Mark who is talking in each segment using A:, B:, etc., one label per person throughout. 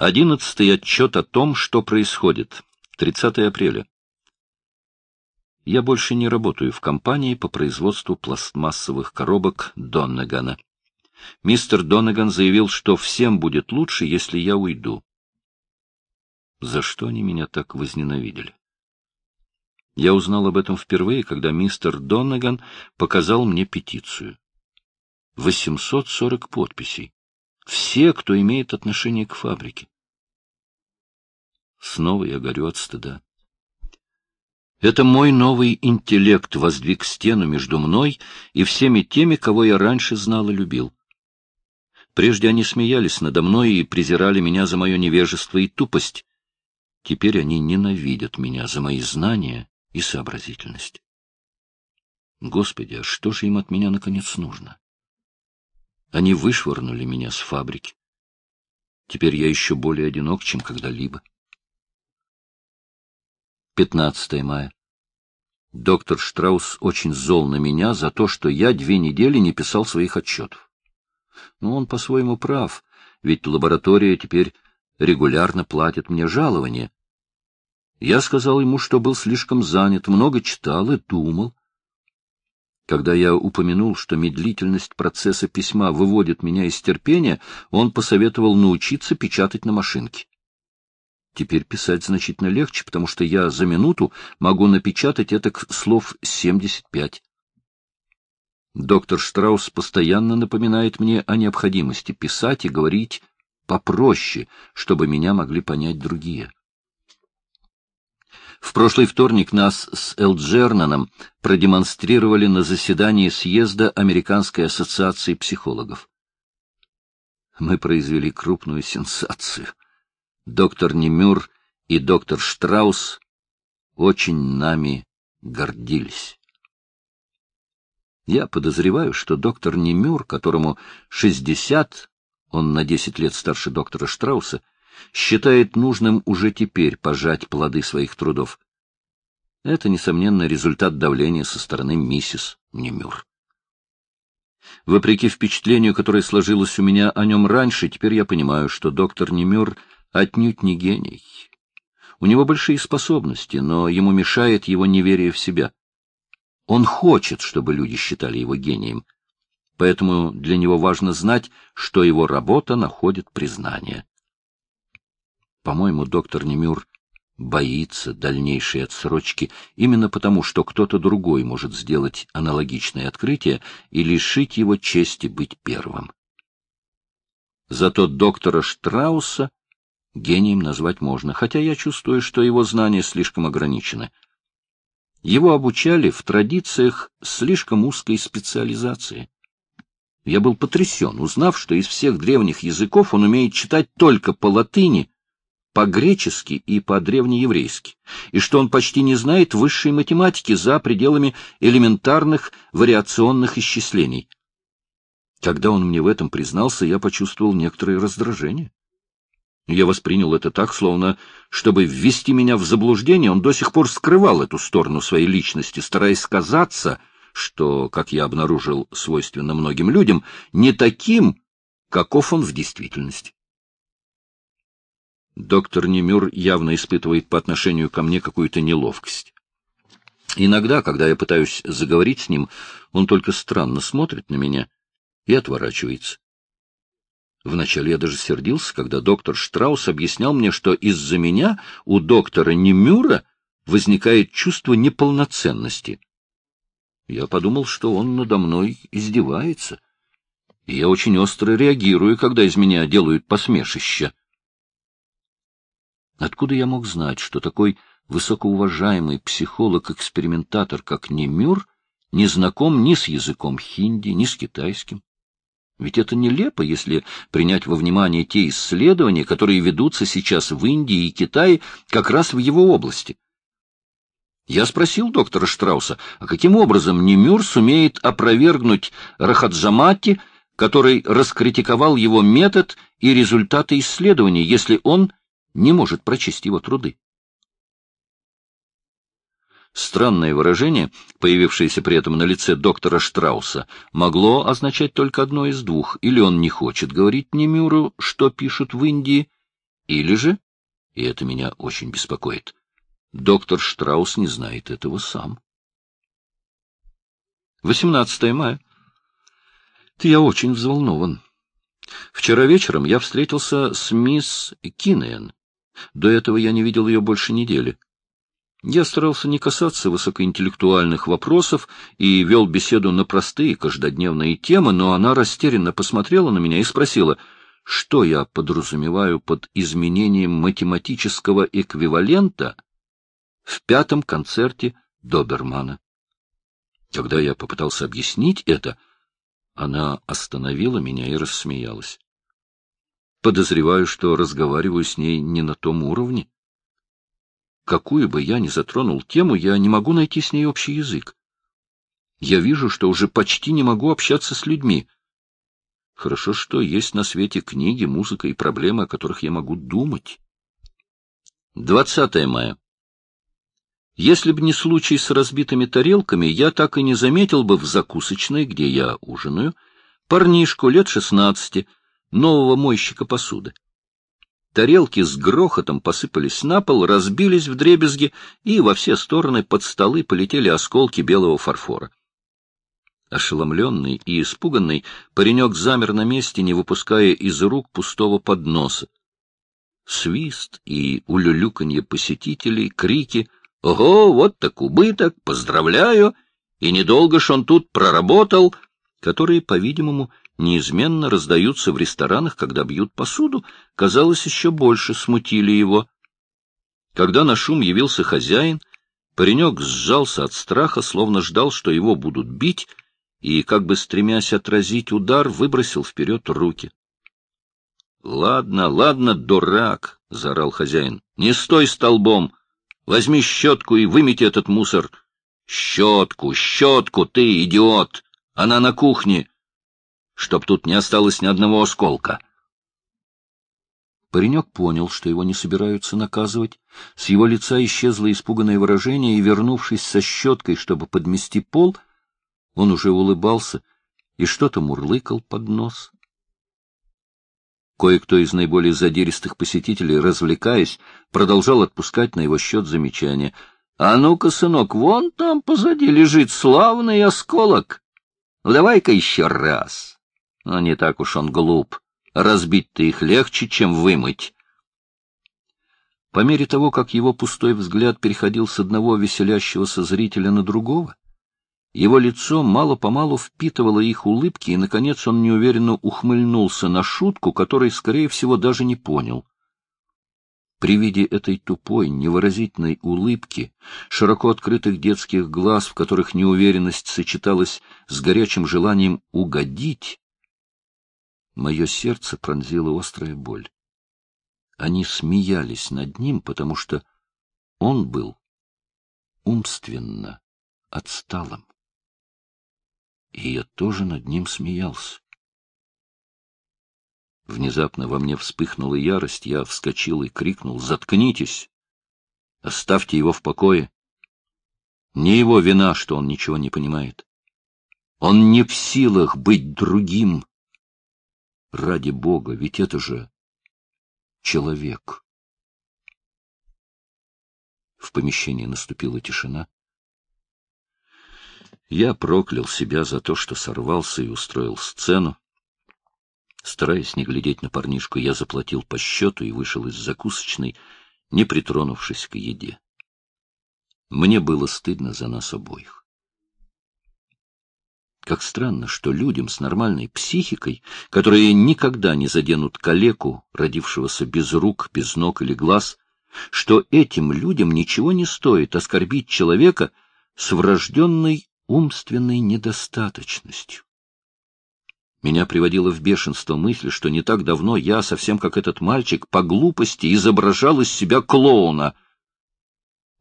A: Одиннадцатый отчет о том, что происходит. 30 апреля. Я больше не работаю в компании по производству пластмассовых коробок Доннегана. Мистер Доннеган заявил, что всем будет лучше, если я уйду. За что они меня так возненавидели? Я узнал об этом впервые, когда мистер Доннеган показал мне петицию. 840 подписей. Все, кто имеет отношение к фабрике. Снова я горю от стыда. Это мой новый интеллект воздвиг стену между мной и всеми теми, кого я раньше знал и любил. Прежде они смеялись надо мной и презирали меня за мое невежество и тупость. Теперь они ненавидят меня за мои знания и сообразительность. Господи, а что же им от меня наконец нужно? Они вышвырнули меня с фабрики. Теперь я еще более одинок, чем когда-либо. 15 мая. Доктор Штраус очень зол на меня за то, что я две недели не писал своих отчетов. Но он по-своему прав, ведь лаборатория теперь регулярно платит мне жалование. Я сказал ему, что был слишком занят, много читал и думал. Когда я упомянул, что медлительность процесса письма выводит меня из терпения, он посоветовал научиться печатать на машинке. Теперь писать значительно легче, потому что я за минуту могу напечатать это слов 75. Доктор Штраус постоянно напоминает мне о необходимости писать и говорить попроще, чтобы меня могли понять другие. В прошлый вторник нас с Элджернаном продемонстрировали на заседании съезда Американской ассоциации психологов. Мы произвели крупную сенсацию доктор Немюр и доктор Штраус очень нами гордились. Я подозреваю, что доктор Немюр, которому 60, он на 10 лет старше доктора Штрауса, считает нужным уже теперь пожать плоды своих трудов. Это, несомненно, результат давления со стороны миссис Немюр. Вопреки впечатлению, которое сложилось у меня о нем раньше, теперь я понимаю, что доктор Немюр — отнюдь не гений. У него большие способности, но ему мешает его неверие в себя. Он хочет, чтобы люди считали его гением, поэтому для него важно знать, что его работа находит признание. По-моему, доктор Немюр боится дальнейшей отсрочки именно потому, что кто-то другой может сделать аналогичное открытие и лишить его чести быть первым. Зато доктора Штрауса гением назвать можно, хотя я чувствую, что его знания слишком ограничены. Его обучали в традициях слишком узкой специализации. Я был потрясен, узнав, что из всех древних языков он умеет читать только по латыни, по-гречески и по-древнееврейски, и что он почти не знает высшей математики за пределами элементарных вариационных исчислений. Когда он мне в этом признался, я почувствовал некоторое раздражение. Я воспринял это так, словно, чтобы ввести меня в заблуждение, он до сих пор скрывал эту сторону своей личности, стараясь казаться, что, как я обнаружил, свойственно многим людям, не таким, каков он в действительности. Доктор Немюр явно испытывает по отношению ко мне какую-то неловкость. Иногда, когда я пытаюсь заговорить с ним, он только странно смотрит на меня и отворачивается. Вначале я даже сердился, когда доктор Штраус объяснял мне, что из-за меня у доктора Немюра возникает чувство неполноценности. Я подумал, что он надо мной издевается. И я очень остро реагирую, когда из меня делают посмешище. Откуда я мог знать, что такой высокоуважаемый психолог-экспериментатор, как Немюр, не знаком ни с языком хинди, ни с китайским? Ведь это нелепо, если принять во внимание те исследования, которые ведутся сейчас в Индии и Китае как раз в его области. Я спросил доктора Штрауса, а каким образом Немюр сумеет опровергнуть Рахаджамати, который раскритиковал его метод и результаты исследований, если он не может прочесть его труды? Странное выражение, появившееся при этом на лице доктора Штрауса, могло означать только одно из двух. Или он не хочет говорить Немюру, что пишут в Индии, Или же, и это меня очень беспокоит, доктор Штраус не знает этого сам. 18 мая. Ты я очень взволнован. Вчера вечером я встретился с мисс Киннеен. До этого я не видел ее больше недели. Я старался не касаться высокоинтеллектуальных вопросов и вел беседу на простые каждодневные темы, но она растерянно посмотрела на меня и спросила, что я подразумеваю под изменением математического эквивалента в пятом концерте Добермана. Когда я попытался объяснить это, она остановила меня и рассмеялась. Подозреваю, что разговариваю с ней не на том уровне. Какую бы я ни затронул тему, я не могу найти с ней общий язык. Я вижу, что уже почти не могу общаться с людьми. Хорошо, что есть на свете книги, музыка и проблемы, о которых я могу думать. 20 мая. Если бы не случай с разбитыми тарелками, я так и не заметил бы в закусочной, где я ужинаю, парнишку лет шестнадцати, нового мойщика посуды. Тарелки с грохотом посыпались на пол, разбились в дребезги, и во все стороны под столы полетели осколки белого фарфора. Ошеломленный и испуганный, паренек замер на месте, не выпуская из рук пустого подноса. Свист и улюлюканье посетителей, крики «Ого, вот так убыток! Поздравляю!» И недолго ж он тут проработал, которые, по-видимому, неизменно раздаются в ресторанах, когда бьют посуду, казалось, еще больше смутили его. Когда на шум явился хозяин, паренек сжался от страха, словно ждал, что его будут бить, и, как бы стремясь отразить удар, выбросил вперед руки. — Ладно, ладно, дурак, — заорал хозяин, — не стой столбом, возьми щетку и вымети этот мусор. — Щетку, щетку, ты, идиот! Она на кухне! Чтоб тут не осталось ни одного осколка. Паренек понял, что его не собираются наказывать. С его лица исчезло испуганное выражение, и, вернувшись со щеткой, чтобы подмести пол, он уже улыбался и что-то мурлыкал под нос. Кое-кто из наиболее задиристых посетителей, развлекаясь, продолжал отпускать на его счет замечания. — А ну-ка, сынок, вон там позади лежит славный осколок. Ну, давай-ка еще раз. Но не так уж он глуп. Разбить-то их легче, чем вымыть. По мере того, как его пустой взгляд переходил с одного веселящегося зрителя на другого, его лицо мало-помалу впитывало их улыбки, и, наконец, он неуверенно ухмыльнулся на шутку, которой, скорее всего, даже не понял. При виде этой тупой, невыразительной улыбки, широко открытых детских глаз, в которых неуверенность сочеталась с горячим желанием угодить, Мое сердце пронзила острая боль. Они смеялись над ним, потому что он был умственно отсталым. И я тоже над ним смеялся. Внезапно во мне вспыхнула ярость, я вскочил и крикнул «Заткнитесь! Оставьте его в покое! Не его вина, что он ничего не понимает. Он не в силах быть другим, Ради Бога, ведь это же человек. В помещении наступила тишина. Я проклял себя за то, что сорвался и устроил сцену. Стараясь не глядеть на парнишку, я заплатил по счету и вышел из закусочной, не притронувшись к еде. Мне было стыдно за нас обоих. Как странно, что людям с нормальной психикой, которые никогда не заденут калеку, родившегося без рук, без ног или глаз, что этим людям ничего не стоит оскорбить человека с врожденной умственной недостаточностью. Меня приводила в бешенство мысль, что не так давно я, совсем как этот мальчик, по глупости изображал из себя клоуна,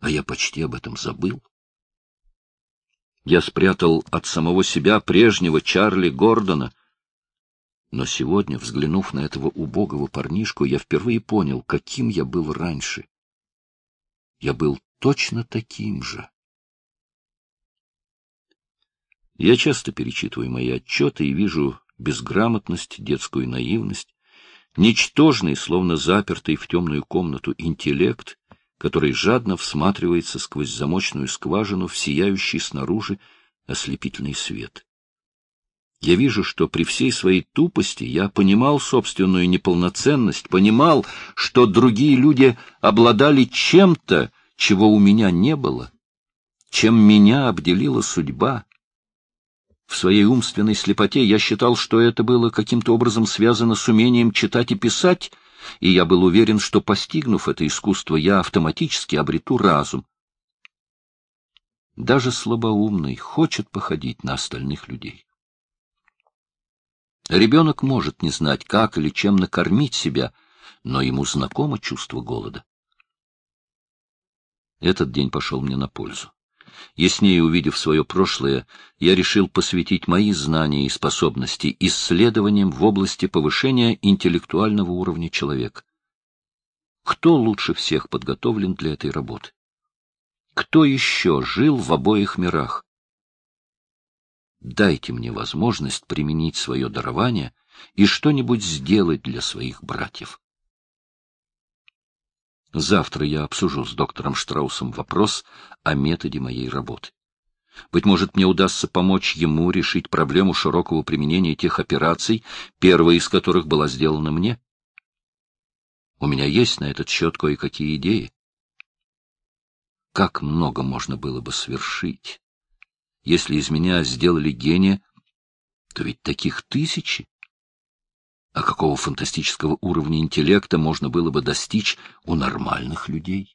A: а я почти об этом забыл. Я спрятал от самого себя прежнего Чарли Гордона. Но сегодня, взглянув на этого убогого парнишку, я впервые понял, каким я был раньше. Я был точно таким же. Я часто перечитываю мои отчеты и вижу безграмотность, детскую наивность, Ничтожный, словно запертый в темную комнату интеллект, который жадно всматривается сквозь замочную скважину в сияющий снаружи ослепительный свет. Я вижу, что при всей своей тупости я понимал собственную неполноценность, понимал, что другие люди обладали чем-то, чего у меня не было, чем меня обделила судьба. В своей умственной слепоте я считал, что это было каким-то образом связано с умением читать и писать, и я был уверен, что, постигнув это искусство, я автоматически обрету разум. Даже слабоумный хочет походить на остальных людей. Ребенок может не знать, как или чем накормить себя, но ему знакомо чувство голода. Этот день пошел мне на пользу. Яснее увидев свое прошлое, я решил посвятить мои знания и способности исследованиям в области повышения интеллектуального уровня человека. Кто лучше всех подготовлен для этой работы? Кто еще жил в обоих мирах? Дайте мне возможность применить свое дарование и что-нибудь сделать для своих братьев. Завтра я обсужу с доктором Штраусом вопрос о методе моей работы. Быть может, мне удастся помочь ему решить проблему широкого применения тех операций, первая из которых была сделана мне. У меня есть на этот счет кое-какие идеи. Как много можно было бы свершить? Если из меня сделали гения, то ведь таких тысячи. А какого фантастического уровня интеллекта можно было бы достичь у нормальных людей?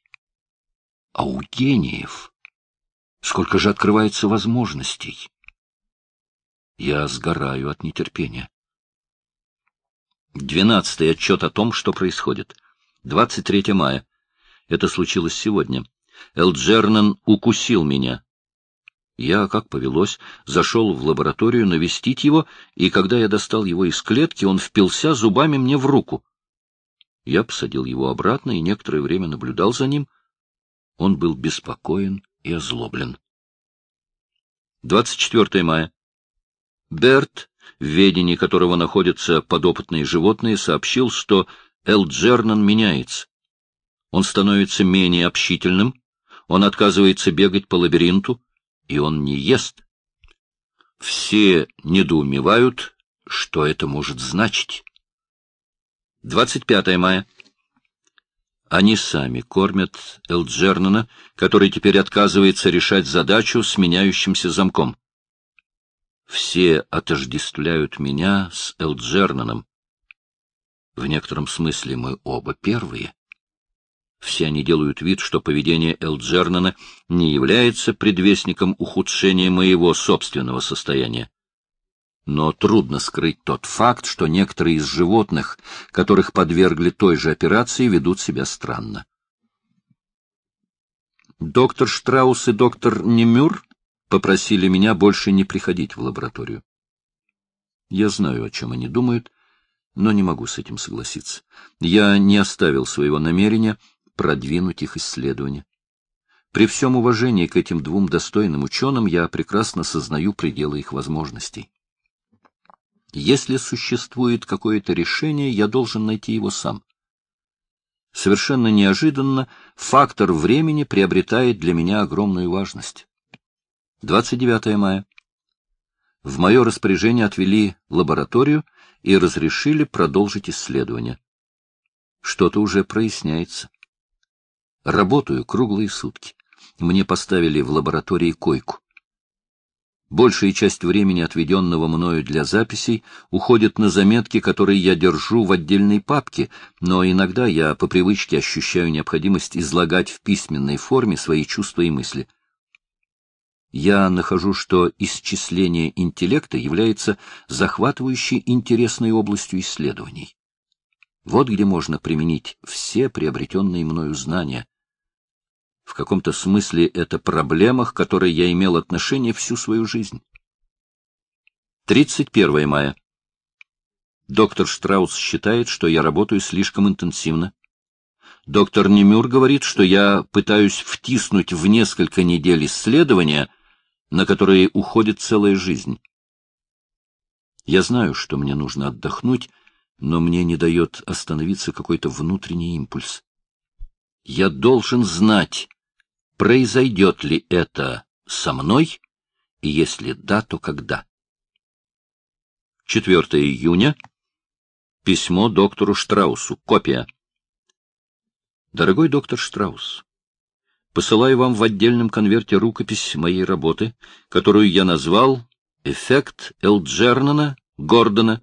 A: А у гениев сколько же открывается возможностей? Я сгораю от нетерпения. Двенадцатый отчет о том, что происходит. 23 мая. Это случилось сегодня. Элджернан укусил меня. Я, как повелось, зашел в лабораторию навестить его, и когда я достал его из клетки, он впился зубами мне в руку. Я посадил его обратно и некоторое время наблюдал за ним. Он был беспокоен и озлоблен. 24 мая. Берт, в ведении которого находятся подопытные животные, сообщил, что Элджернан меняется. Он становится менее общительным, он отказывается бегать по лабиринту, и он не ест. Все недоумевают, что это может значить. 25 мая. Они сами кормят Элджернана, который теперь отказывается решать задачу с меняющимся замком. Все отождествляют меня с Элджернаном. В некотором смысле мы оба первые. Все они делают вид, что поведение Элджернана не является предвестником ухудшения моего собственного состояния. Но трудно скрыть тот факт, что некоторые из животных, которых подвергли той же операции, ведут себя странно. Доктор Штраус и доктор Немюр попросили меня больше не приходить в лабораторию. Я знаю, о чем они думают, но не могу с этим согласиться. Я не оставил своего намерения — продвинуть их исследования. При всем уважении к этим двум достойным ученым я прекрасно сознаю пределы их возможностей. Если существует какое-то решение, я должен найти его сам. Совершенно неожиданно фактор времени приобретает для меня огромную важность. 29 мая. В мое распоряжение отвели лабораторию и разрешили продолжить исследование. Что-то уже проясняется. Работаю круглые сутки. Мне поставили в лаборатории койку. Большая часть времени, отведенного мною для записей, уходит на заметки, которые я держу в отдельной папке, но иногда я по привычке ощущаю необходимость излагать в письменной форме свои чувства и мысли. Я нахожу, что исчисление интеллекта является захватывающей интересной областью исследований. Вот где можно применить все приобретенные мною знания, в каком-то смысле это проблема, к которой я имел отношение всю свою жизнь. 31 мая. Доктор Штраус считает, что я работаю слишком интенсивно. Доктор Немюр говорит, что я пытаюсь втиснуть в несколько недель исследования, на которые уходит целая жизнь. Я знаю, что мне нужно отдохнуть, но мне не дает остановиться какой-то внутренний импульс. Я должен знать, произойдет ли это со мной, и если да, то когда. 4 июня. Письмо доктору Штраусу. Копия. Дорогой доктор Штраус, посылаю вам в отдельном конверте рукопись моей работы, которую я назвал «Эффект Элджернона Гордона.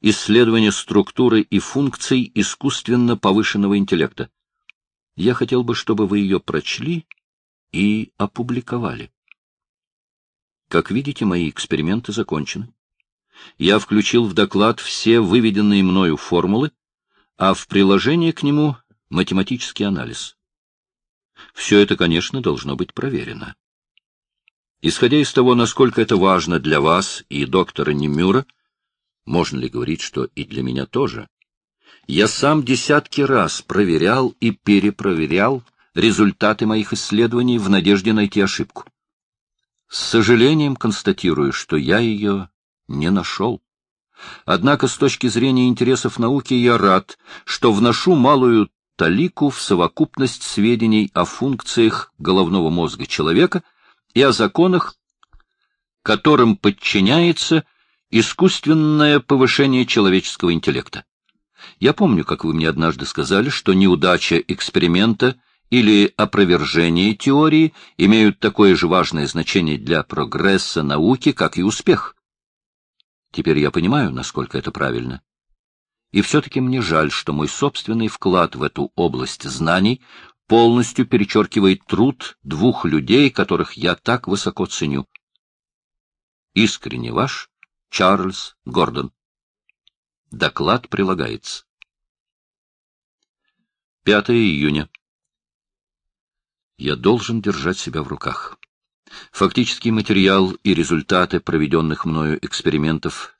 A: Исследование структуры и функций искусственно повышенного интеллекта». Я хотел бы, чтобы вы ее прочли и опубликовали. Как видите, мои эксперименты закончены. Я включил в доклад все выведенные мною формулы, а в приложение к нему математический анализ. Все это, конечно, должно быть проверено. Исходя из того, насколько это важно для вас и доктора Немюра, можно ли говорить, что и для меня тоже, я сам десятки раз проверял и перепроверял результаты моих исследований в надежде найти ошибку. С сожалением констатирую, что я ее не нашел. Однако с точки зрения интересов науки я рад, что вношу малую талику в совокупность сведений о функциях головного мозга человека и о законах, которым подчиняется искусственное повышение человеческого интеллекта. Я помню, как вы мне однажды сказали, что неудача эксперимента или опровержение теории имеют такое же важное значение для прогресса науки, как и успех. Теперь я понимаю, насколько это правильно. И все-таки мне жаль, что мой собственный вклад в эту область знаний полностью перечеркивает труд двух людей, которых я так высоко ценю. Искренне ваш Чарльз Гордон. Доклад прилагается. 5 июня. Я должен держать себя в руках. Фактический материал и результаты проведенных мною экспериментов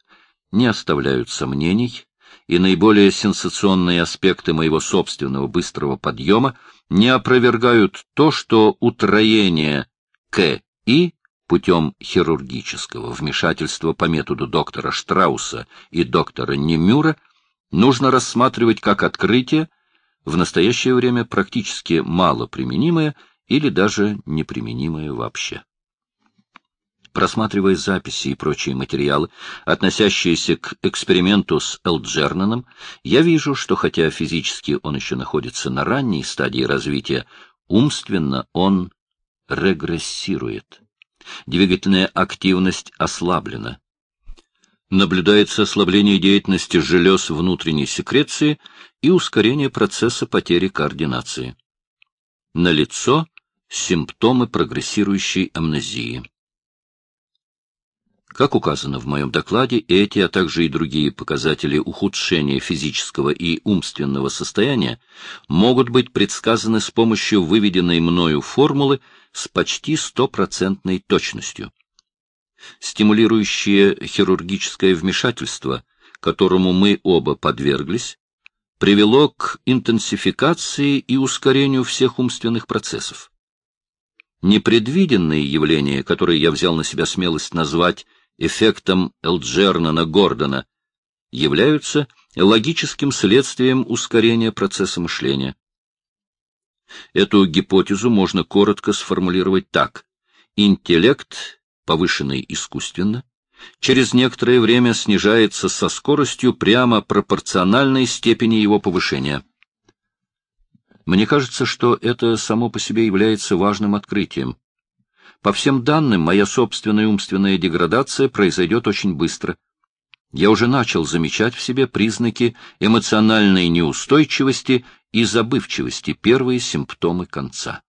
A: не оставляют сомнений, и наиболее сенсационные аспекты моего собственного быстрого подъема не опровергают то, что утроение КИ путем хирургического вмешательства по методу доктора Штрауса и доктора Немюра нужно рассматривать как открытие, в настоящее время практически мало применимое или даже неприменимое вообще. Просматривая записи и прочие материалы, относящиеся к эксперименту с Элджернаном, я вижу, что хотя физически он еще находится на ранней стадии развития, умственно он регрессирует. Двигательная активность ослаблена. Наблюдается ослабление деятельности желез внутренней секреции и ускорение процесса потери координации. Налицо симптомы прогрессирующей амнезии. Как указано в моем докладе, эти, а также и другие показатели ухудшения физического и умственного состояния могут быть предсказаны с помощью выведенной мною формулы с почти стопроцентной точностью. Стимулирующее хирургическое вмешательство, которому мы оба подверглись, привело к интенсификации и ускорению всех умственных процессов. Непредвиденные явления, которые я взял на себя смелость назвать эффектом Элджернона-Гордона, являются логическим следствием ускорения процесса мышления. Эту гипотезу можно коротко сформулировать так. Интеллект, повышенный искусственно, через некоторое время снижается со скоростью прямо пропорциональной степени его повышения. Мне кажется, что это само по себе является важным открытием. По всем данным, моя собственная умственная деградация произойдет очень быстро. Я уже начал замечать в себе признаки эмоциональной неустойчивости и забывчивости, первые симптомы конца.